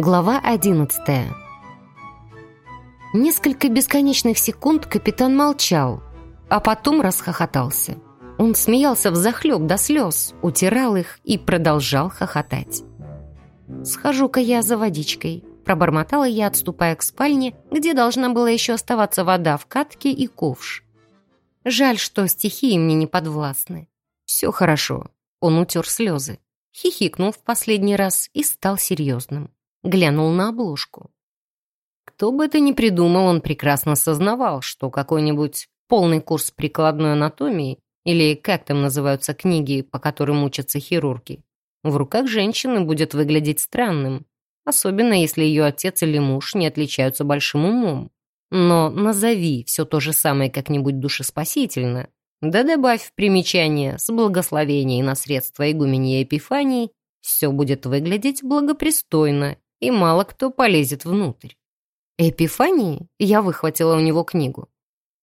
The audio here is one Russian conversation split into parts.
Глава 11 Несколько бесконечных секунд капитан молчал, а потом расхохотался. Он смеялся взахлеб до слез, утирал их и продолжал хохотать. «Схожу-ка я за водичкой», — пробормотала я, отступая к спальне, где должна была еще оставаться вода в катке и ковш. Жаль, что стихии мне не подвластны. «Все хорошо», — он утер слезы, хихикнул в последний раз и стал серьезным глянул на обложку. Кто бы это ни придумал, он прекрасно сознавал, что какой-нибудь полный курс прикладной анатомии или как там называются книги, по которым учатся хирурги, в руках женщины будет выглядеть странным, особенно если ее отец или муж не отличаются большим умом. Но назови все то же самое как-нибудь душеспасительно, да добавь в примечание с благословением на средства игуменья Эпифании, все будет выглядеть благопристойно и мало кто полезет внутрь. Эпифании я выхватила у него книгу.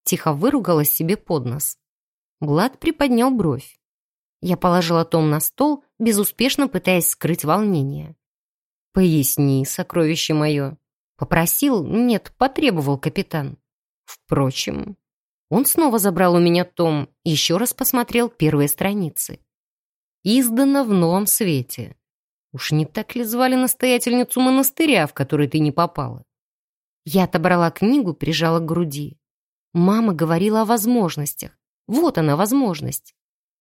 Тихо выругалась себе под нос. Влад приподнял бровь. Я положила том на стол, безуспешно пытаясь скрыть волнение. «Поясни, сокровище мое». Попросил, нет, потребовал капитан. Впрочем, он снова забрал у меня том и еще раз посмотрел первые страницы. Издано в новом свете. Уж не так ли звали настоятельницу монастыря, в который ты не попала? Я отобрала книгу, прижала к груди. Мама говорила о возможностях. Вот она, возможность.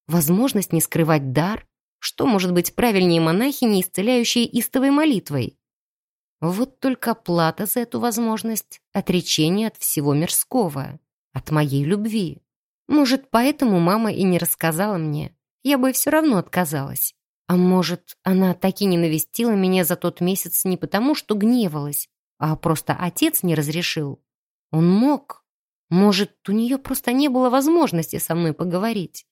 Возможность не скрывать дар. Что может быть правильнее монахини, исцеляющей истовой молитвой? Вот только плата за эту возможность — отречение от всего мирского, от моей любви. Может, поэтому мама и не рассказала мне. Я бы все равно отказалась. А может, она таки не навестила меня за тот месяц не потому, что гневалась, а просто отец не разрешил. Он мог. Может, у нее просто не было возможности со мной поговорить.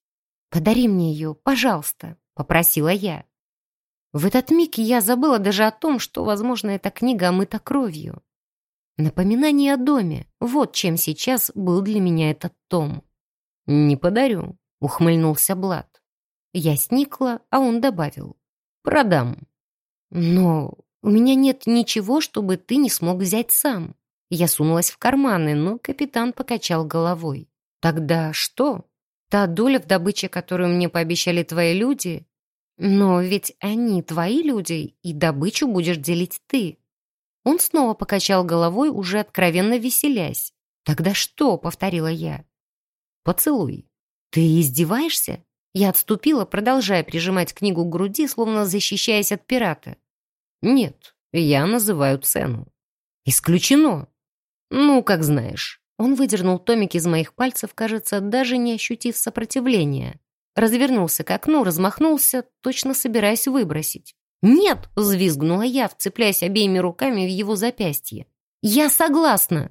«Подари мне ее, пожалуйста», — попросила я. В этот миг я забыла даже о том, что, возможно, эта книга омыта кровью. Напоминание о доме. Вот чем сейчас был для меня этот том. «Не подарю», — ухмыльнулся Блад. Я сникла, а он добавил. «Продам». «Но у меня нет ничего, чтобы ты не смог взять сам». Я сунулась в карманы, но капитан покачал головой. «Тогда что? Та доля в добыче, которую мне пообещали твои люди? Но ведь они твои люди, и добычу будешь делить ты». Он снова покачал головой, уже откровенно веселясь. «Тогда что?» — повторила я. «Поцелуй». «Ты издеваешься?» Я отступила, продолжая прижимать книгу к груди, словно защищаясь от пирата. «Нет, я называю цену». «Исключено». «Ну, как знаешь». Он выдернул томик из моих пальцев, кажется, даже не ощутив сопротивления. Развернулся к окну, размахнулся, точно собираясь выбросить. «Нет!» — взвизгнула я, вцепляясь обеими руками в его запястье. «Я согласна!»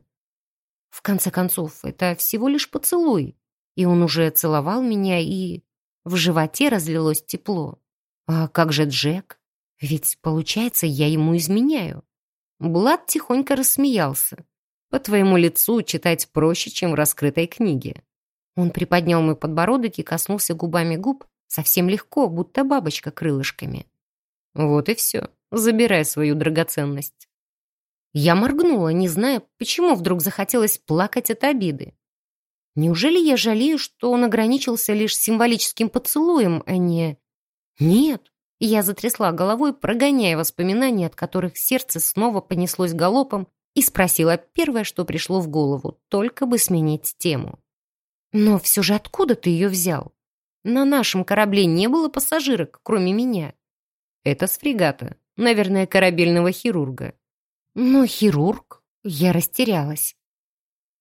В конце концов, это всего лишь поцелуй. И он уже целовал меня и... В животе разлилось тепло. А как же Джек? Ведь, получается, я ему изменяю. Блад тихонько рассмеялся. По твоему лицу читать проще, чем в раскрытой книге. Он приподнял мой подбородок и коснулся губами губ совсем легко, будто бабочка крылышками. Вот и все. Забирай свою драгоценность. Я моргнула, не зная, почему вдруг захотелось плакать от обиды. Неужели я жалею, что он ограничился лишь символическим поцелуем, а не... Нет. Я затрясла головой, прогоняя воспоминания, от которых сердце снова понеслось галопом, и спросила первое, что пришло в голову, только бы сменить тему. «Но все же откуда ты ее взял? На нашем корабле не было пассажирок, кроме меня». «Это с фрегата, наверное, корабельного хирурга». «Но хирург?» Я растерялась.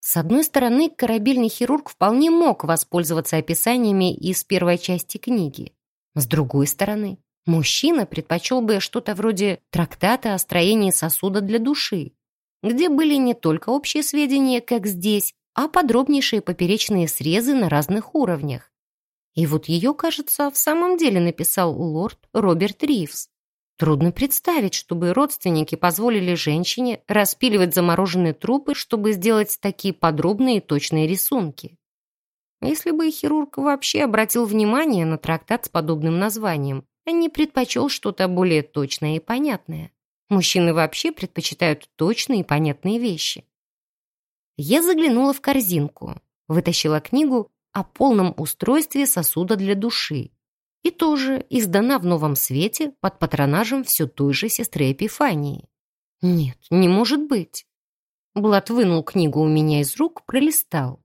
С одной стороны, корабельный хирург вполне мог воспользоваться описаниями из первой части книги. С другой стороны, мужчина предпочел бы что-то вроде трактата о строении сосуда для души, где были не только общие сведения, как здесь, а подробнейшие поперечные срезы на разных уровнях. И вот ее, кажется, в самом деле написал лорд Роберт Ривз. Трудно представить, чтобы родственники позволили женщине распиливать замороженные трупы, чтобы сделать такие подробные и точные рисунки. Если бы хирург вообще обратил внимание на трактат с подобным названием, а не предпочел что-то более точное и понятное. Мужчины вообще предпочитают точные и понятные вещи. Я заглянула в корзинку, вытащила книгу о полном устройстве сосуда для души и тоже издана в новом свете под патронажем все той же сестры Эпифании. Нет, не может быть. Блад вынул книгу у меня из рук, пролистал.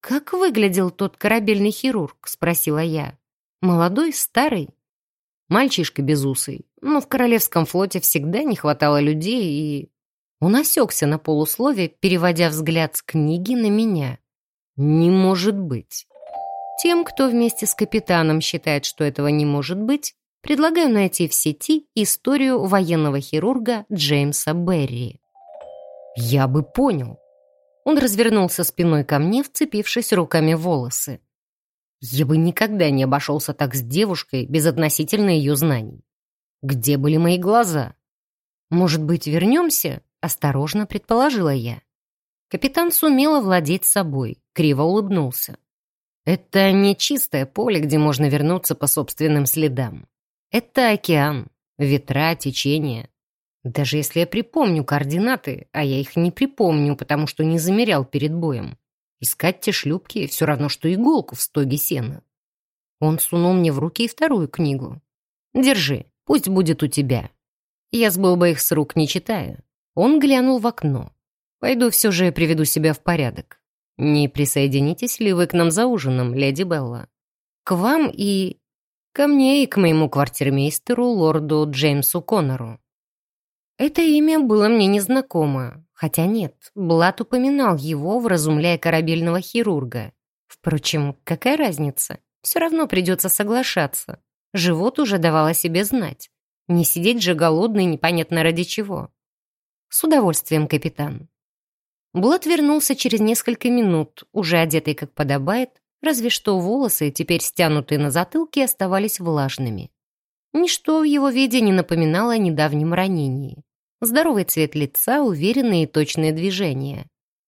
«Как выглядел тот корабельный хирург?» — спросила я. «Молодой, старый?» «Мальчишка безусый, но в Королевском флоте всегда не хватало людей и...» Он осекся на полуслове, переводя взгляд с книги на меня. «Не может быть!» Тем, кто вместе с капитаном считает, что этого не может быть, предлагаю найти в сети историю военного хирурга Джеймса Берри. Я бы понял. Он развернулся спиной ко мне, вцепившись руками в волосы. Я бы никогда не обошелся так с девушкой без относительно ее знаний. Где были мои глаза? Может быть, вернемся? Осторожно предположила я. Капитан сумел овладеть собой, криво улыбнулся. Это не чистое поле, где можно вернуться по собственным следам. Это океан, ветра, течение. Даже если я припомню координаты, а я их не припомню, потому что не замерял перед боем, искать те шлюпки все равно, что иголку в стоге сена. Он сунул мне в руки и вторую книгу. «Держи, пусть будет у тебя». Я сбыл бы их с рук, не читая. Он глянул в окно. «Пойду все же приведу себя в порядок. «Не присоединитесь ли вы к нам за ужином, леди Белла?» «К вам и...» «Ко мне и к моему квартирмейстеру, лорду Джеймсу Коннору». Это имя было мне незнакомо, хотя нет, Блат упоминал его, вразумляя корабельного хирурга. Впрочем, какая разница? Все равно придется соглашаться. Живот уже давал о себе знать. Не сидеть же голодный непонятно ради чего. С удовольствием, капитан. Блад вернулся через несколько минут, уже одетый как подобает, разве что волосы, теперь стянутые на затылке, оставались влажными. Ничто в его виде не напоминало о недавнем ранении. Здоровый цвет лица, уверенные и точные движения.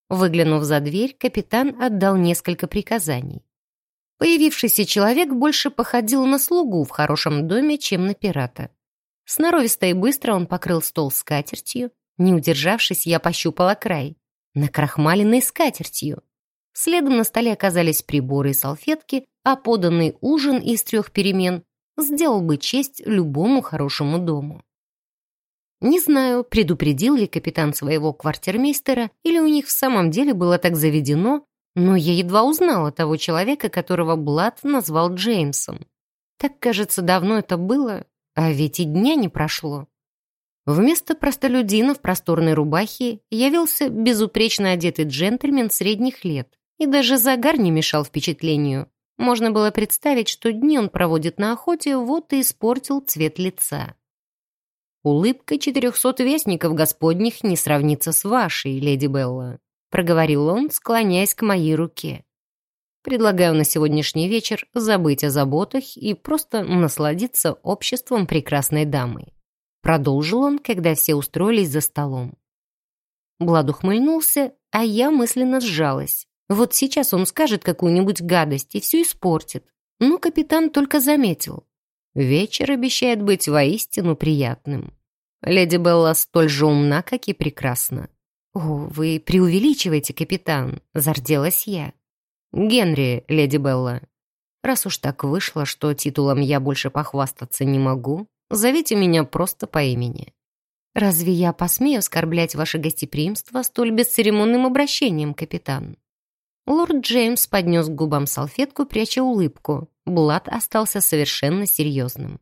Выглянув за дверь, капитан отдал несколько приказаний. Появившийся человек больше походил на слугу в хорошем доме, чем на пирата. Сноровисто и быстро он покрыл стол скатертью. Не удержавшись, я пощупала край накрахмаленной скатертью. Следом на столе оказались приборы и салфетки, а поданный ужин из трех перемен сделал бы честь любому хорошему дому. Не знаю, предупредил ли капитан своего квартирмейстера, или у них в самом деле было так заведено, но я едва узнала того человека, которого Блад назвал Джеймсом. Так, кажется, давно это было, а ведь и дня не прошло. Вместо простолюдина в просторной рубахе явился безупречно одетый джентльмен средних лет. И даже загар не мешал впечатлению. Можно было представить, что дни он проводит на охоте, вот и испортил цвет лица. «Улыбка четырехсот вестников господних не сравнится с вашей, леди Белла», проговорил он, склоняясь к моей руке. «Предлагаю на сегодняшний вечер забыть о заботах и просто насладиться обществом прекрасной дамы». Продолжил он, когда все устроились за столом. Блад ухмыльнулся, а я мысленно сжалась. Вот сейчас он скажет какую-нибудь гадость и все испортит. Но капитан только заметил. Вечер обещает быть воистину приятным. Леди Белла столь же умна, как и прекрасна. «О, вы преувеличиваете, капитан», — зарделась я. «Генри, леди Белла, раз уж так вышло, что титулом я больше похвастаться не могу, Зовите меня просто по имени. Разве я посмею оскорблять ваше гостеприимство столь бесцеремонным обращением, капитан?» Лорд Джеймс поднес к губам салфетку, пряча улыбку. Блад остался совершенно серьезным.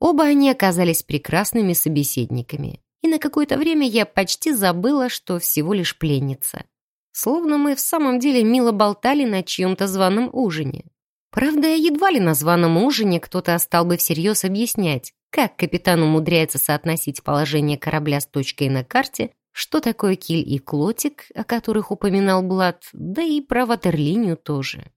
Оба они оказались прекрасными собеседниками, и на какое-то время я почти забыла, что всего лишь пленница. Словно мы в самом деле мило болтали на чьем-то званом ужине. Правда, едва ли на званом ужине кто-то стал бы всерьез объяснять, как капитан умудряется соотносить положение корабля с точкой на карте, что такое киль и клотик, о которых упоминал Блад, да и про ватерлинию тоже.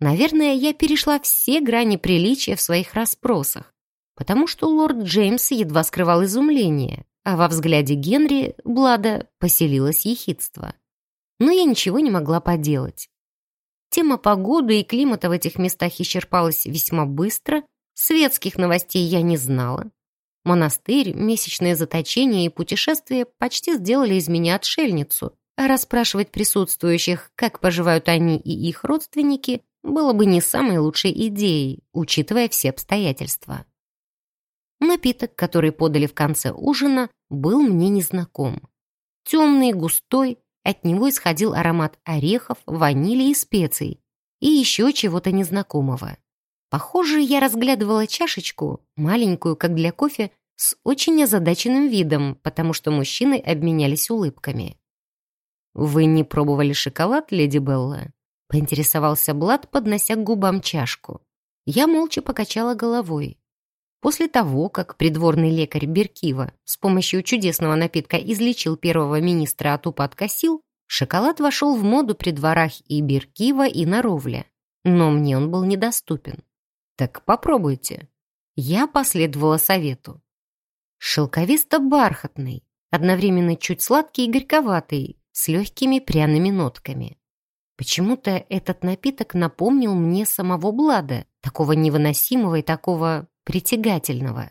Наверное, я перешла все грани приличия в своих расспросах, потому что лорд Джеймс едва скрывал изумление, а во взгляде Генри Блада поселилось ехидство. Но я ничего не могла поделать. Тема погоды и климата в этих местах исчерпалась весьма быстро, светских новостей я не знала. Монастырь, месячное заточение и путешествие почти сделали из меня отшельницу, а расспрашивать присутствующих, как поживают они и их родственники, было бы не самой лучшей идеей, учитывая все обстоятельства. Напиток, который подали в конце ужина, был мне незнаком. Темный, густой, от него исходил аромат орехов, ванили и специй, и еще чего-то незнакомого. Похоже, я разглядывала чашечку, маленькую, как для кофе, с очень озадаченным видом, потому что мужчины обменялись улыбками. «Вы не пробовали шоколад, леди Белла?» — поинтересовался Блад, поднося к губам чашку. Я молча покачала головой. После того, как придворный лекарь Беркива с помощью чудесного напитка излечил первого министра от упадка сил, шоколад вошел в моду при дворах и Беркива, и на Ровле. Но мне он был недоступен. Так попробуйте. Я последовала совету. Шелковисто-бархатный, одновременно чуть сладкий и горьковатый, с легкими пряными нотками. Почему-то этот напиток напомнил мне самого Блада, такого невыносимого и такого притягательного.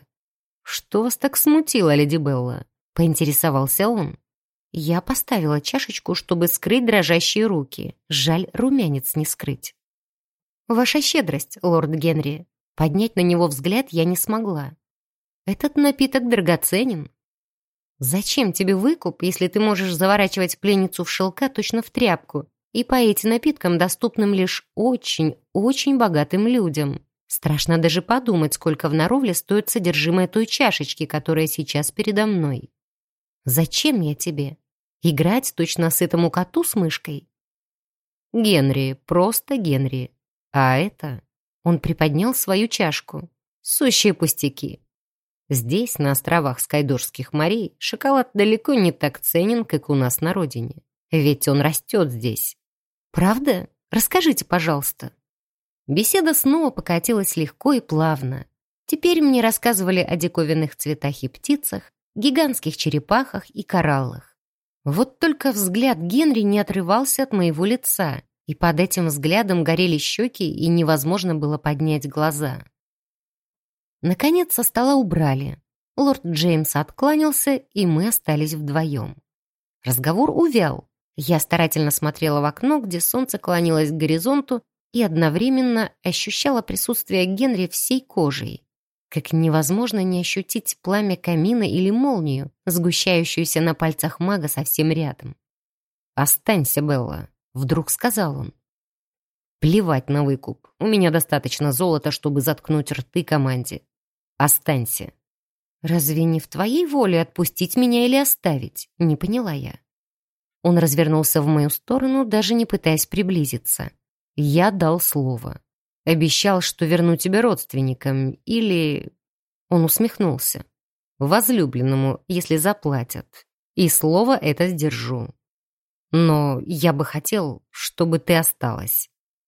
«Что вас так смутило, леди Белла?» — поинтересовался он. Я поставила чашечку, чтобы скрыть дрожащие руки. Жаль, румянец не скрыть. «Ваша щедрость, лорд Генри». Поднять на него взгляд я не смогла. Этот напиток драгоценен. Зачем тебе выкуп, если ты можешь заворачивать пленницу в шелка точно в тряпку и поить напитком, доступным лишь очень-очень богатым людям? Страшно даже подумать, сколько в наровле стоит содержимое той чашечки, которая сейчас передо мной. Зачем я тебе? Играть точно с этому коту с мышкой? Генри, просто Генри. А это... Он приподнял свою чашку. Сущие пустяки. Здесь, на островах Скайдорских морей, шоколад далеко не так ценен, как у нас на родине. Ведь он растет здесь. Правда? Расскажите, пожалуйста. Беседа снова покатилась легко и плавно. Теперь мне рассказывали о диковинных цветах и птицах, гигантских черепахах и кораллах. Вот только взгляд Генри не отрывался от моего лица, и под этим взглядом горели щеки, и невозможно было поднять глаза. Наконец со стола убрали. Лорд Джеймс откланялся, и мы остались вдвоем. Разговор увял. Я старательно смотрела в окно, где солнце клонилось к горизонту, и одновременно ощущала присутствие Генри всей кожей. Как невозможно не ощутить пламя камина или молнию, сгущающуюся на пальцах мага совсем рядом. «Останься, Белла», — вдруг сказал он. Плевать на выкуп. У меня достаточно золота, чтобы заткнуть рты команде. Останься. Разве не в твоей воле отпустить меня или оставить? Не поняла я. Он развернулся в мою сторону, даже не пытаясь приблизиться. Я дал слово. Обещал, что верну тебя родственникам, или... Он усмехнулся. Возлюбленному, если заплатят. И слово это сдержу. Но я бы хотел, чтобы ты осталась.